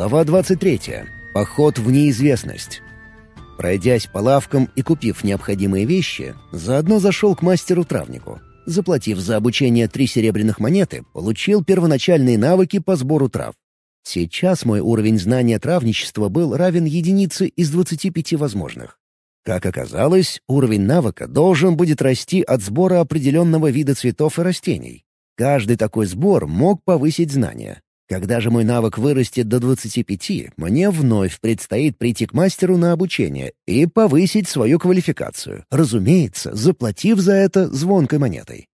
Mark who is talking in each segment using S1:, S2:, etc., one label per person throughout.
S1: Глава 23. Поход в неизвестность. Пройдясь по лавкам и купив необходимые вещи, заодно зашел к мастеру-травнику. Заплатив за обучение три серебряных монеты, получил первоначальные навыки по сбору трав. Сейчас мой уровень знания травничества был равен единице из 25 возможных. Как оказалось, уровень навыка должен будет расти от сбора определенного вида цветов и растений. Каждый такой сбор мог повысить знания. Когда же мой навык вырастет до 25, мне вновь предстоит прийти к мастеру на обучение и повысить свою квалификацию, разумеется, заплатив за это звонкой монетой.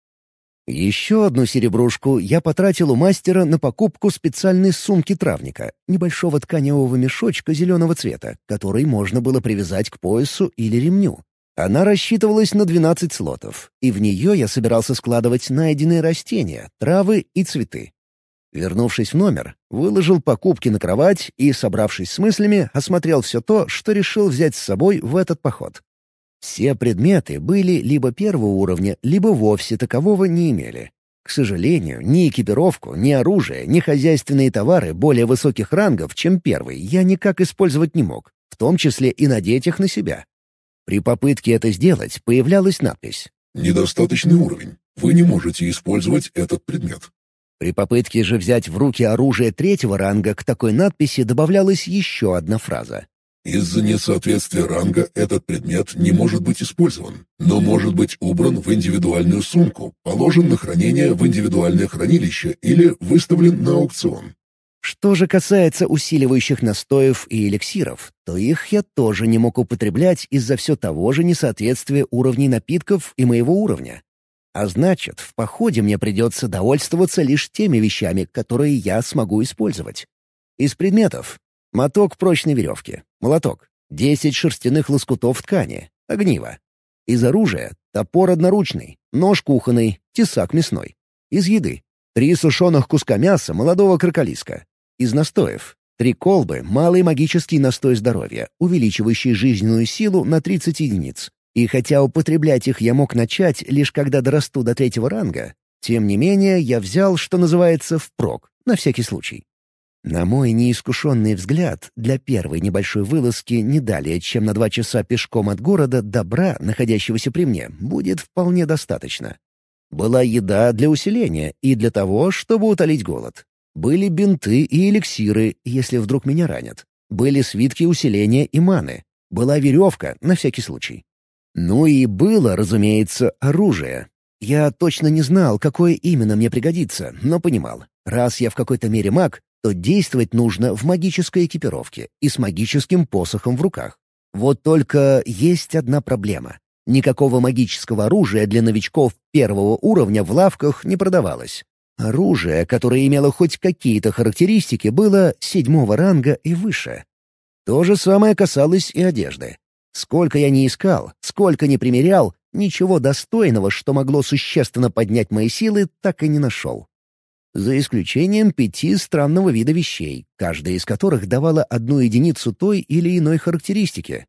S1: Еще одну серебрушку я потратил у мастера на покупку специальной сумки травника, небольшого тканевого мешочка зеленого цвета, который можно было привязать к поясу или ремню. Она рассчитывалась на 12 слотов, и в нее я собирался складывать найденные растения, травы и цветы. Вернувшись в номер, выложил покупки на кровать и, собравшись с мыслями, осмотрел все то, что решил взять с собой в этот поход. Все предметы были либо первого уровня, либо вовсе такового не имели. К сожалению, ни экипировку, ни оружие, ни хозяйственные товары более высоких рангов, чем первый, я никак использовать не мог, в том числе и надеть их на себя. При попытке это сделать появлялась надпись
S2: «Недостаточный уровень. Вы не можете использовать этот предмет».
S1: При попытке же взять в руки оружие третьего ранга к такой надписи добавлялась еще одна фраза.
S2: Из-за несоответствия ранга этот предмет не может быть использован, но может быть убран в индивидуальную сумку, положен на хранение в индивидуальное хранилище или выставлен на аукцион.
S1: Что же касается усиливающих настоев и эликсиров, то их я тоже не мог употреблять из-за все того же несоответствия уровней напитков и моего уровня. А значит, в походе мне придется довольствоваться лишь теми вещами, которые я смогу использовать. Из предметов — моток прочной веревки, молоток, десять шерстяных лоскутов ткани, огниво. Из оружия — топор одноручный, нож кухонный, тесак мясной. Из еды — три сушеных куска мяса молодого кроколиска. Из настоев — три колбы, малый магический настой здоровья, увеличивающий жизненную силу на 30 единиц. И хотя употреблять их я мог начать, лишь когда дорасту до третьего ранга, тем не менее я взял, что называется, впрок, на всякий случай. На мой неискушенный взгляд, для первой небольшой вылазки не далее, чем на два часа пешком от города добра, находящегося при мне, будет вполне достаточно. Была еда для усиления и для того, чтобы утолить голод. Были бинты и эликсиры, если вдруг меня ранят. Были свитки усиления и маны. Была веревка, на всякий случай. Ну и было, разумеется, оружие. Я точно не знал, какое именно мне пригодится, но понимал, раз я в какой-то мере маг, то действовать нужно в магической экипировке и с магическим посохом в руках. Вот только есть одна проблема. Никакого магического оружия для новичков первого уровня в лавках не продавалось. Оружие, которое имело хоть какие-то характеристики, было седьмого ранга и выше. То же самое касалось и одежды. Сколько я не искал, сколько не примерял, ничего достойного, что могло существенно поднять мои силы, так и не нашел. За исключением пяти странного вида вещей, каждая из которых давала одну единицу той или иной характеристики.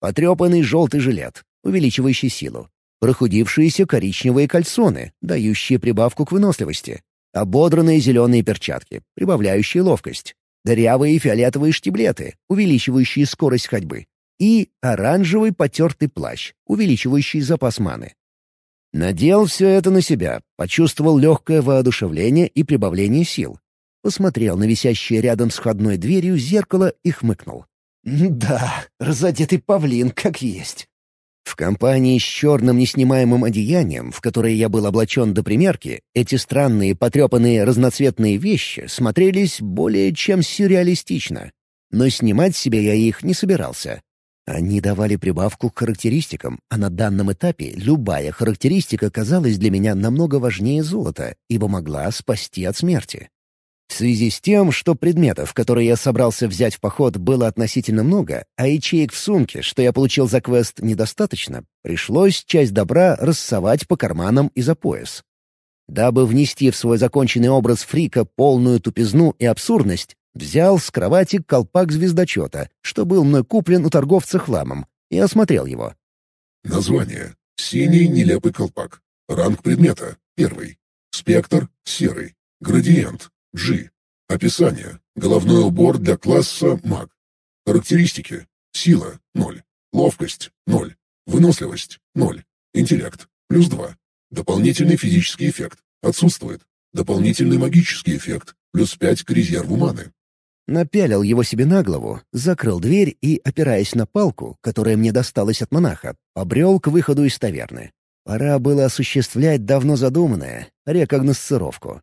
S1: Потрепанный желтый жилет, увеличивающий силу. Прохудившиеся коричневые кальсоны, дающие прибавку к выносливости. Ободранные зеленые перчатки, прибавляющие ловкость. Дырявые фиолетовые штиблеты, увеличивающие скорость ходьбы и оранжевый потертый плащ, увеличивающий запас маны. Надел все это на себя, почувствовал легкое воодушевление и прибавление сил. Посмотрел на висящее рядом с входной дверью зеркало и хмыкнул. «Да, разодетый павлин как есть». В компании с черным неснимаемым одеянием, в которое я был облачен до примерки, эти странные потрепанные разноцветные вещи смотрелись более чем сюрреалистично. Но снимать себе я их не собирался. Они давали прибавку к характеристикам, а на данном этапе любая характеристика казалась для меня намного важнее золота, ибо могла спасти от смерти. В связи с тем, что предметов, которые я собрался взять в поход, было относительно много, а ячеек в сумке, что я получил за квест, недостаточно, пришлось часть добра рассовать по карманам и за пояс. Дабы внести в свой законченный образ фрика полную тупизну и абсурдность, Взял с кровати колпак звездочета, что был мной куплен у торговца хламом, и осмотрел его.
S2: Название. Синий нелепый колпак. Ранг предмета. Первый. Спектр. Серый. Градиент. G. Описание. Головной убор для класса маг. Характеристики. Сила – 0. Ловкость – 0. Выносливость – 0. Интеллект – плюс 2. Дополнительный физический эффект. Отсутствует. Дополнительный магический эффект. Плюс 5 к резерву маны.
S1: Напялил его себе на голову, закрыл дверь и, опираясь на палку, которая мне досталась от монаха, побрел к выходу из таверны. Пора было осуществлять давно задуманное — рекогносцировку.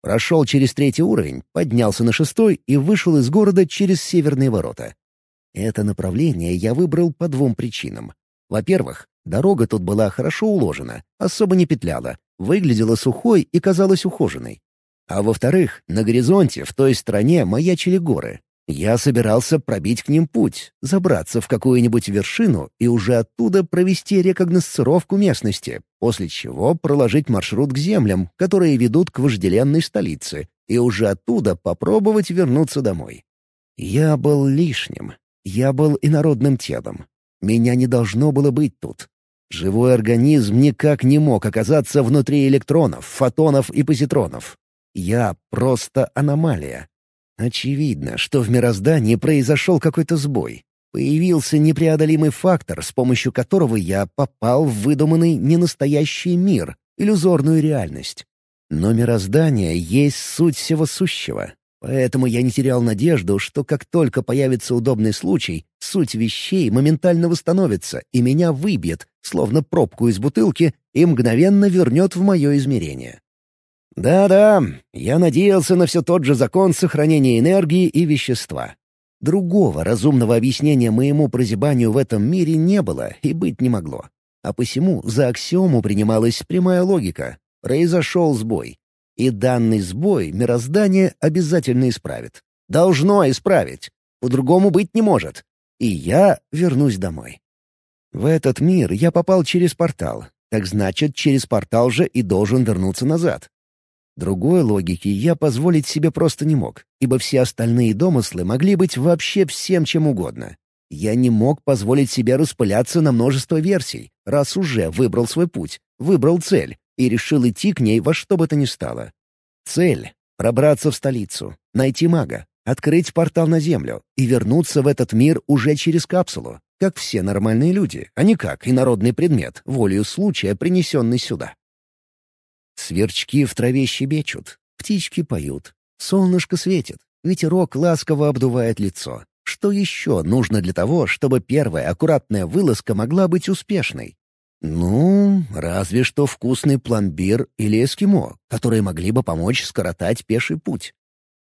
S1: Прошел через третий уровень, поднялся на шестой и вышел из города через северные ворота. Это направление я выбрал по двум причинам. Во-первых, дорога тут была хорошо уложена, особо не петляла, выглядела сухой и казалась ухоженной. А во-вторых, на горизонте в той стороне маячили горы. Я собирался пробить к ним путь, забраться в какую-нибудь вершину и уже оттуда провести рекогносцировку местности, после чего проложить маршрут к землям, которые ведут к вожделенной столице, и уже оттуда попробовать вернуться домой. Я был лишним. Я был инородным телом. Меня не должно было быть тут. Живой организм никак не мог оказаться внутри электронов, фотонов и позитронов. Я просто аномалия. Очевидно, что в мироздании произошел какой-то сбой. Появился непреодолимый фактор, с помощью которого я попал в выдуманный ненастоящий мир, иллюзорную реальность. Но мироздание есть суть всего сущего. Поэтому я не терял надежду, что как только появится удобный случай, суть вещей моментально восстановится и меня выбьет, словно пробку из бутылки, и мгновенно вернет в мое измерение. Да-да, я надеялся на все тот же закон сохранения энергии и вещества. Другого разумного объяснения моему прозябанию в этом мире не было и быть не могло. А посему за аксиому принималась прямая логика. Произошел сбой. И данный сбой мироздание обязательно исправит. Должно исправить. По-другому быть не может. И я вернусь домой. В этот мир я попал через портал. Так значит, через портал же и должен вернуться назад. Другой логики я позволить себе просто не мог, ибо все остальные домыслы могли быть вообще всем чем угодно. Я не мог позволить себе распыляться на множество версий, раз уже выбрал свой путь, выбрал цель и решил идти к ней во что бы то ни стало. Цель — пробраться в столицу, найти мага, открыть портал на Землю и вернуться в этот мир уже через капсулу, как все нормальные люди, а не как инородный предмет, волею случая принесенный сюда. Сверчки в траве щебечут, птички поют, солнышко светит, ветерок ласково обдувает лицо. Что еще нужно для того, чтобы первая аккуратная вылазка могла быть успешной? Ну, разве что вкусный пломбир или эскимо, которые могли бы помочь скоротать пеший путь.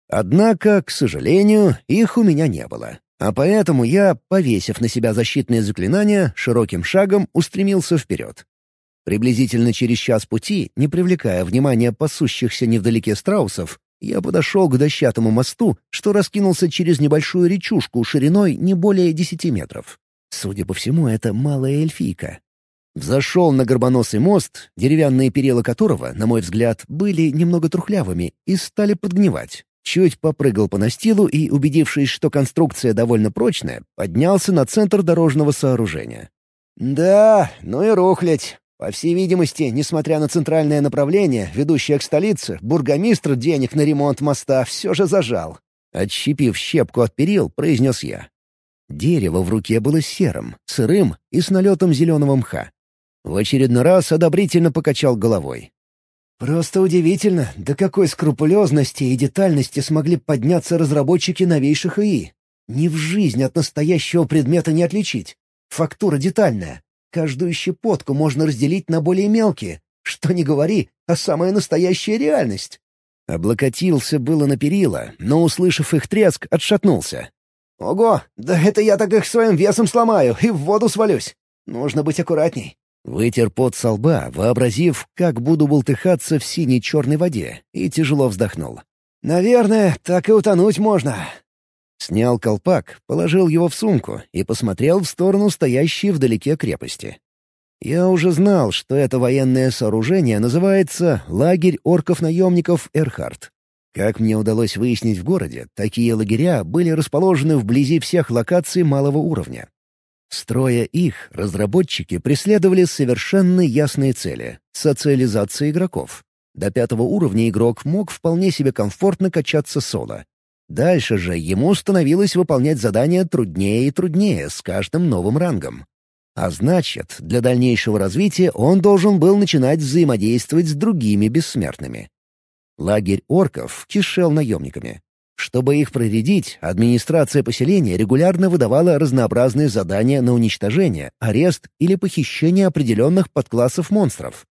S1: Однако, к сожалению, их у меня не было. А поэтому я, повесив на себя защитные заклинания, широким шагом устремился вперед. Приблизительно через час пути, не привлекая внимания пасущихся невдалеке страусов, я подошел к дощатому мосту, что раскинулся через небольшую речушку шириной не более десяти метров. Судя по всему, это малая эльфийка. Взошел на горбоносый мост, деревянные перила которого, на мой взгляд, были немного трухлявыми и стали подгнивать. Чуть попрыгал по настилу и, убедившись, что конструкция довольно прочная, поднялся на центр дорожного сооружения. «Да, ну и рухлядь. По всей видимости, несмотря на центральное направление, ведущее к столице, бургомистр денег на ремонт моста все же зажал. Отщепив щепку от перил, произнес я. Дерево в руке было серым, сырым и с налетом зеленого мха. В очередной раз одобрительно покачал головой. «Просто удивительно, до какой скрупулезности и детальности смогли подняться разработчики новейших ИИ. Ни в жизнь от настоящего предмета не отличить. Фактура детальная, Каждую щепотку можно разделить на более мелкие. Что ни говори, а самая настоящая реальность. Облокотился было на перила, но, услышав их треск, отшатнулся. «Ого, да это я так их своим весом сломаю и в воду свалюсь. Нужно быть аккуратней». Вытер пот со лба, вообразив, как буду болтыхаться в синей-черной воде, и тяжело вздохнул. «Наверное, так и утонуть можно. Снял колпак, положил его в сумку и посмотрел в сторону стоящей вдалеке крепости. Я уже знал, что это военное сооружение называется «Лагерь орков-наемников Эрхард». Как мне удалось выяснить в городе, такие лагеря были расположены вблизи всех локаций малого уровня. Строя их, разработчики преследовали совершенно ясные цели — социализация игроков. До пятого уровня игрок мог вполне себе комфортно качаться соло. Дальше же ему становилось выполнять задания труднее и труднее с каждым новым рангом. А значит, для дальнейшего развития он должен был начинать взаимодействовать с другими бессмертными. Лагерь орков кишел наемниками. Чтобы их проредить, администрация поселения регулярно выдавала разнообразные задания на уничтожение, арест или похищение определенных подклассов монстров.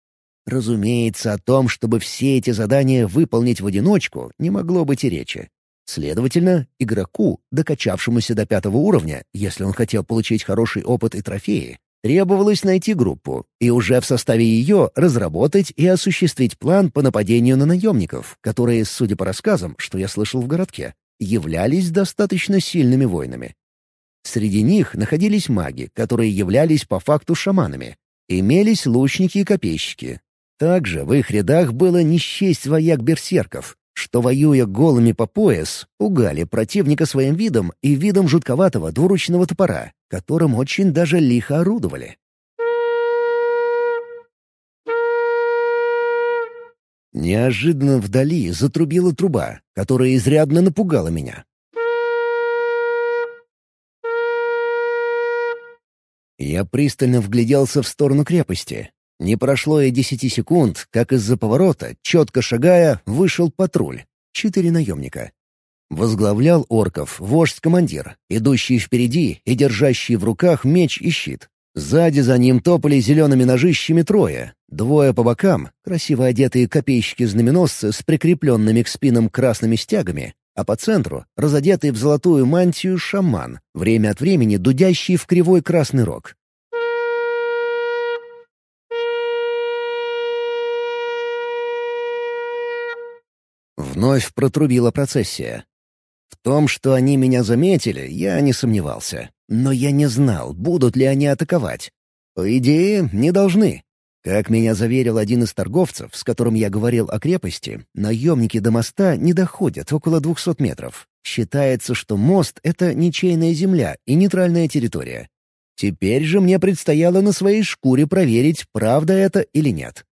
S1: Разумеется, о том, чтобы все эти задания выполнить в одиночку, не могло быть и речи. Следовательно, игроку, докачавшемуся до пятого уровня, если он хотел получить хороший опыт и трофеи, требовалось найти группу и уже в составе ее разработать и осуществить план по нападению на наемников, которые, судя по рассказам, что я слышал в городке, являлись достаточно сильными воинами. Среди них находились маги, которые являлись по факту шаманами. Имелись лучники и копейщики, также в их рядах было не счесть вояк-берсерков, что, воюя голыми по пояс, пугали противника своим видом и видом жутковатого двуручного топора, которым очень даже лихо орудовали. Неожиданно вдали затрубила труба, которая изрядно напугала меня. Я пристально вгляделся в сторону крепости, не прошло и десяти секунд, как из-за поворота, четко шагая, вышел патруль. Четыре наемника. Возглавлял орков вождь-командир, идущий впереди и держащий в руках меч и щит. Сзади за ним топали зелеными ножищами трое. Двое по бокам, красиво одетые копейщики-знаменосцы с прикрепленными к спинам красными стягами, а по центру — разодетый в золотую мантию шаман, время от времени дудящий в кривой красный рог. Вновь протрубила процессия. В том, что они меня заметили, я не сомневался. Но я не знал, будут ли они атаковать. По идее, не должны. Как меня заверил один из торговцев, с которым я говорил о крепости, наемники до моста не доходят около 200 метров. Считается, что мост — это ничейная земля и нейтральная территория. Теперь же мне предстояло на своей шкуре проверить, правда это или нет.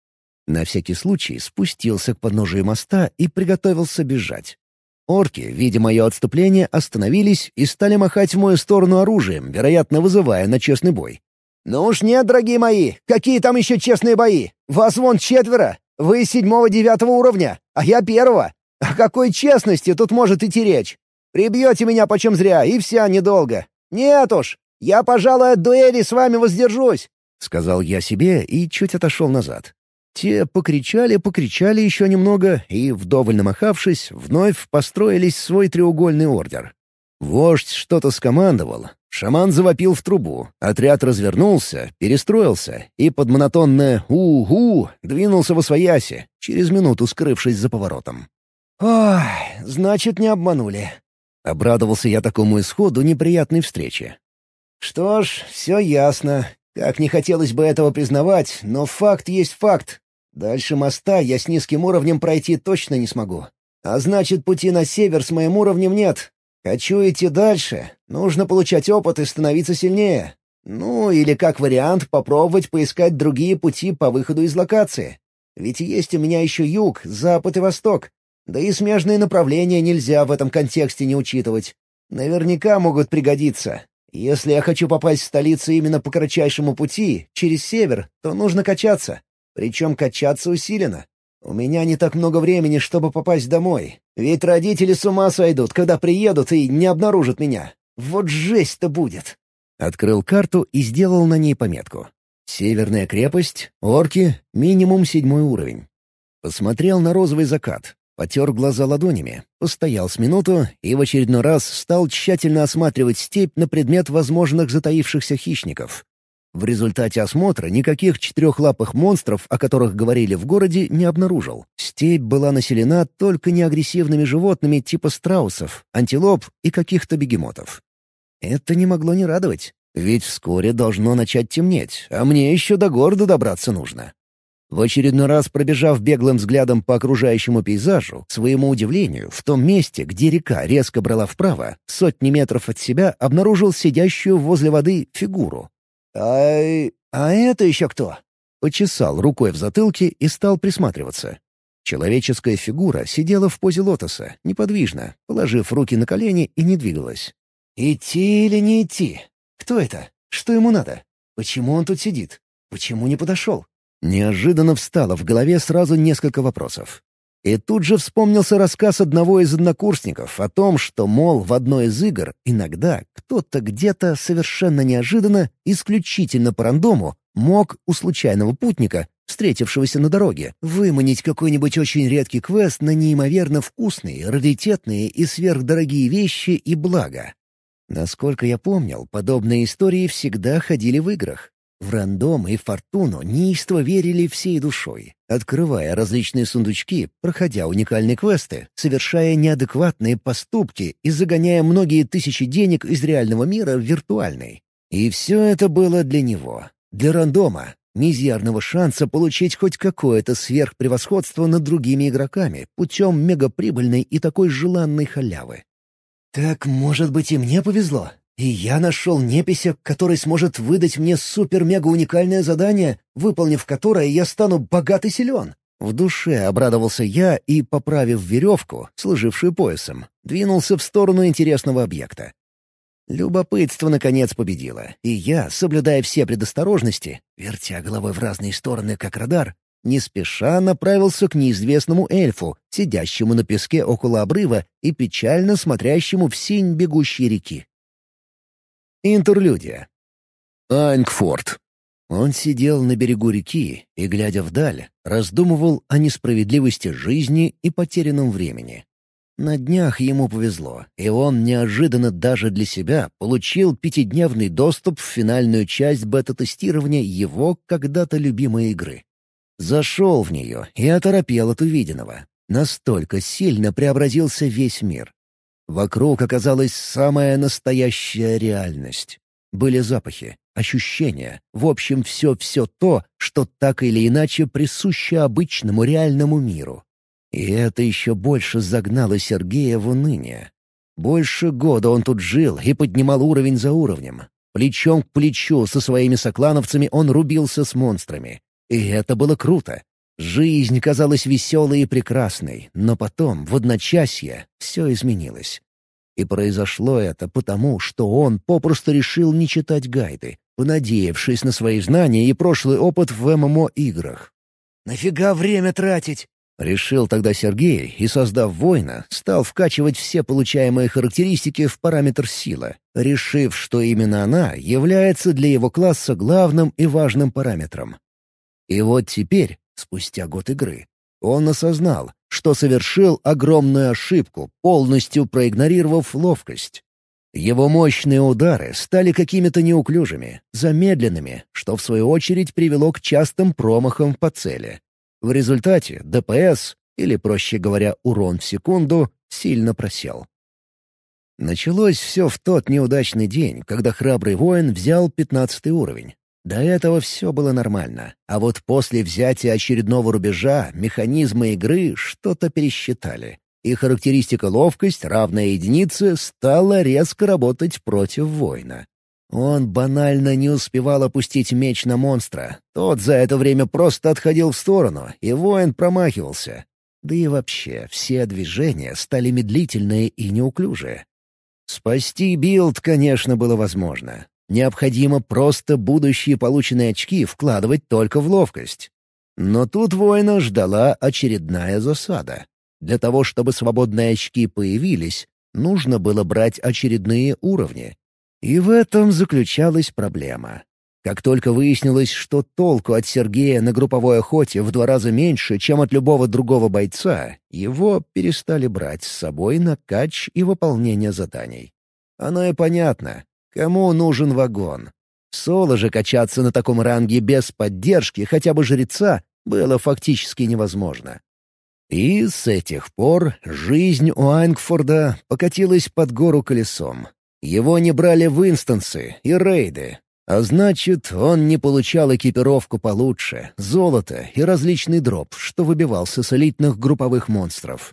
S1: На всякий случай спустился к подножию моста и приготовился бежать. Орки, видя мое отступление, остановились и стали махать в мою сторону оружием, вероятно, вызывая на честный бой. «Ну уж нет, дорогие мои, какие там еще честные бои? Вас вон четверо, вы седьмого-девятого уровня, а я первого. О какой честности тут может идти речь? Прибьете меня почем зря, и вся недолго. Нет уж, я, пожалуй, от дуэли с вами воздержусь», — сказал я себе и чуть отошел назад. Те покричали, покричали еще немного и, вдоволь намахавшись, вновь построились в свой треугольный ордер. Вождь что-то скомандовал. Шаман завопил в трубу. Отряд развернулся, перестроился и под монотонное «у-гу» двинулся во свояси, через минуту скрывшись за поворотом. «Ой, значит, не обманули». Обрадовался я такому исходу неприятной встречи. «Что ж, все ясно. Как не хотелось бы этого признавать, но факт есть факт. Дальше моста я с низким уровнем пройти точно не смогу. А значит, пути на север с моим уровнем нет. Хочу идти дальше. Нужно получать опыт и становиться сильнее. Ну, или как вариант попробовать поискать другие пути по выходу из локации. Ведь есть у меня еще юг, запад и восток. Да и смежные направления нельзя в этом контексте не учитывать. Наверняка могут пригодиться. Если я хочу попасть в столицу именно по кратчайшему пути, через север, то нужно качаться. Причем качаться усиленно. У меня не так много времени, чтобы попасть домой. Ведь родители с ума сойдут, когда приедут и не обнаружат меня. Вот жесть-то будет. Открыл карту и сделал на ней пометку. Северная крепость, орки, минимум седьмой уровень. Посмотрел на розовый закат, потер глаза ладонями, постоял с минуту и в очередной раз стал тщательно осматривать степь на предмет возможных затаившихся хищников. В результате осмотра никаких четырехлапых монстров, о которых говорили в городе, не обнаружил. Степь была населена только неагрессивными животными типа страусов, антилоп и каких-то бегемотов. Это не могло не радовать, ведь вскоре должно начать темнеть, а мне еще до города добраться нужно. В очередной раз пробежав беглым взглядом по окружающему пейзажу, к своему удивлению, в том месте, где река резко брала вправо, сотни метров от себя обнаружил сидящую возле воды фигуру. «А... а это еще кто?» Почесал рукой в затылке и стал присматриваться. Человеческая фигура сидела в позе лотоса, неподвижно, положив руки на колени и не двигалась. «Идти или не идти? Кто это? Что ему надо? Почему он тут сидит? Почему не подошел?» Неожиданно встало в голове сразу несколько вопросов. И тут же вспомнился рассказ одного из однокурсников о том, что, мол, в одной из игр иногда кто-то где-то совершенно неожиданно, исключительно по рандому, мог у случайного путника, встретившегося на дороге, выманить какой-нибудь очень редкий квест на неимоверно вкусные, раритетные и сверхдорогие вещи и блага. Насколько я помнил, подобные истории всегда ходили в играх. В рандом и фортуну неистово верили всей душой, открывая различные сундучки, проходя уникальные квесты, совершая неадекватные поступки и загоняя многие тысячи денег из реального мира в виртуальный. И все это было для него, для рандома, мизерного шанса получить хоть какое-то сверхпревосходство над другими игроками путем мегаприбыльной и такой желанной халявы. «Так, может быть, и мне повезло?» И я нашел непися, который сможет выдать мне супер-мега-уникальное задание, выполнив которое я стану богат и силен. В душе обрадовался я и, поправив веревку, служившую поясом, двинулся в сторону интересного объекта. Любопытство, наконец, победило, и я, соблюдая все предосторожности, вертя головой в разные стороны, как радар, не спеша направился к неизвестному эльфу, сидящему на песке около обрыва и печально смотрящему в синь бегущей реки. Интерлюдия. Айнгфорд. Он сидел на берегу реки и, глядя вдаль, раздумывал о несправедливости жизни и потерянном времени. На днях ему повезло, и он неожиданно даже для себя получил пятидневный доступ в финальную часть бета-тестирования его когда-то любимой игры. Зашел в нее и оторопел от увиденного. Настолько сильно преобразился весь мир. Вокруг оказалась самая настоящая реальность. Были запахи, ощущения, в общем, все-все то, что так или иначе присуще обычному реальному миру. И это еще больше загнало Сергея в уныние. Больше года он тут жил и поднимал уровень за уровнем. Плечом к плечу со своими соклановцами он рубился с монстрами. И это было круто. Жизнь казалась веселой и прекрасной, но потом, в одночасье, все изменилось. И произошло это потому, что он попросту решил не читать гайды, понадеявшись на свои знания и прошлый опыт в ММО-играх. «Нафига время тратить?» Решил тогда Сергей и, создав воина, стал вкачивать все получаемые характеристики в параметр сила, решив, что именно она является для его класса главным и важным параметром. И вот теперь, спустя год игры, он осознал, что совершил огромную ошибку, полностью проигнорировав ловкость. Его мощные удары стали какими-то неуклюжими, замедленными, что в свою очередь привело к частым промахам по цели. В результате ДПС, или, проще говоря, урон в секунду, сильно просел. Началось все в тот неудачный день, когда храбрый воин взял пятнадцатый уровень. До этого все было нормально, а вот после взятия очередного рубежа механизмы игры что-то пересчитали, и характеристика ловкость, равная единице, стала резко работать против воина. Он банально не успевал опустить меч на монстра. Тот за это время просто отходил в сторону, и воин промахивался. Да и вообще, все движения стали медлительные и неуклюжие. Спасти билд, конечно, было возможно, Необходимо просто будущие полученные очки вкладывать только в ловкость. Но тут воина ждала очередная засада. Для того, чтобы свободные очки появились, нужно было брать очередные уровни. И в этом заключалась проблема. Как только выяснилось, что толку от Сергея на групповой охоте в два раза меньше, чем от любого другого бойца, его перестали брать с собой на кач и выполнение заданий. Оно и понятно. Кому нужен вагон? Соло же качаться на таком ранге без поддержки хотя бы жреца было фактически невозможно. И с этих пор жизнь у Ангфорда покатилась под гору колесом. Его не брали в инстансы и рейды, а значит, он не получал экипировку получше, золото и различный дроп, что выбивался с элитных групповых монстров.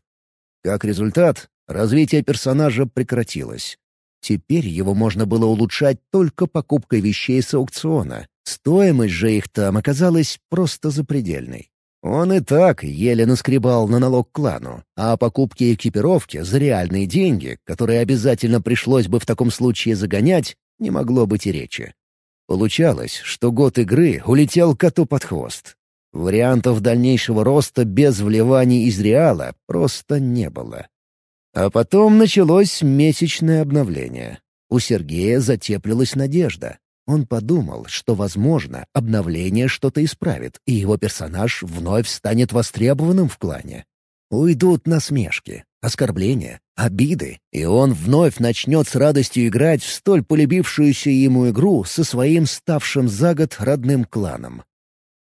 S1: Как результат, развитие персонажа прекратилось. Теперь его можно было улучшать только покупкой вещей с аукциона. Стоимость же их там оказалась просто запредельной. Он и так еле наскребал на налог клану, а о покупке экипировки за реальные деньги, которые обязательно пришлось бы в таком случае загонять, не могло быть и речи. Получалось, что год игры улетел коту под хвост. Вариантов дальнейшего роста без вливаний из Реала просто не было. А потом началось месячное обновление. У Сергея затеплилась надежда. Он подумал, что, возможно, обновление что-то исправит, и его персонаж вновь станет востребованным в клане. Уйдут насмешки, оскорбления, обиды, и он вновь начнет с радостью играть в столь полюбившуюся ему игру со своим ставшим за год родным кланом.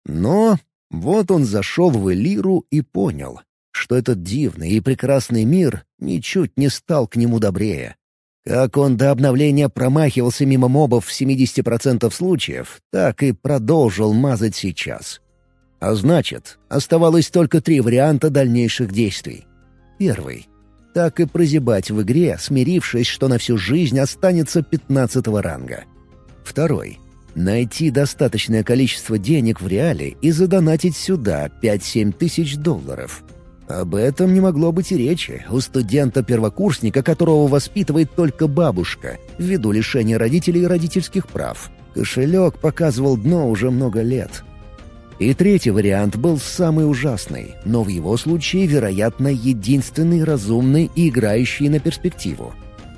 S1: Но вот он зашел в Элиру и понял, что этот дивный и прекрасный мир ничуть не стал к нему добрее. Как он до обновления промахивался мимо мобов в 70% случаев, так и продолжил мазать сейчас. А значит, оставалось только три варианта дальнейших действий. Первый — так и прозябать в игре, смирившись, что на всю жизнь останется 15 ранга. Второй — найти достаточное количество денег в реале и задонатить сюда 5-7 тысяч долларов — об этом не могло быть и речи у студента-первокурсника, которого воспитывает только бабушка, ввиду лишения родителей родительских прав. Кошелек показывал дно уже много лет. И третий вариант был самый ужасный, но в его случае, вероятно, единственный разумный и играющий на перспективу.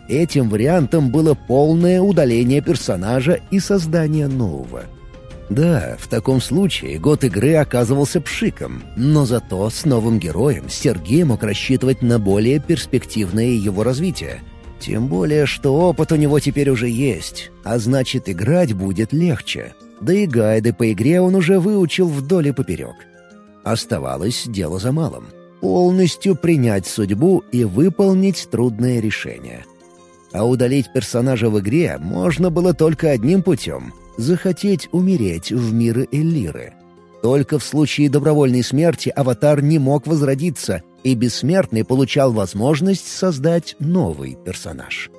S1: Этим вариантом было полное удаление персонажа и создание нового — да, в таком случае год игры оказывался пшиком, но зато с новым героем Сергей мог рассчитывать на более перспективное его развитие. Тем более, что опыт у него теперь уже есть, а значит играть будет легче. Да и гайды по игре он уже выучил вдоль и поперек. Оставалось дело за малым — полностью принять судьбу и выполнить трудное решение. А удалить персонажа в игре можно было только одним путем — захотеть умереть в миры Эллиры. Только в случае добровольной смерти аватар не мог возродиться, и бессмертный получал возможность создать новый персонаж.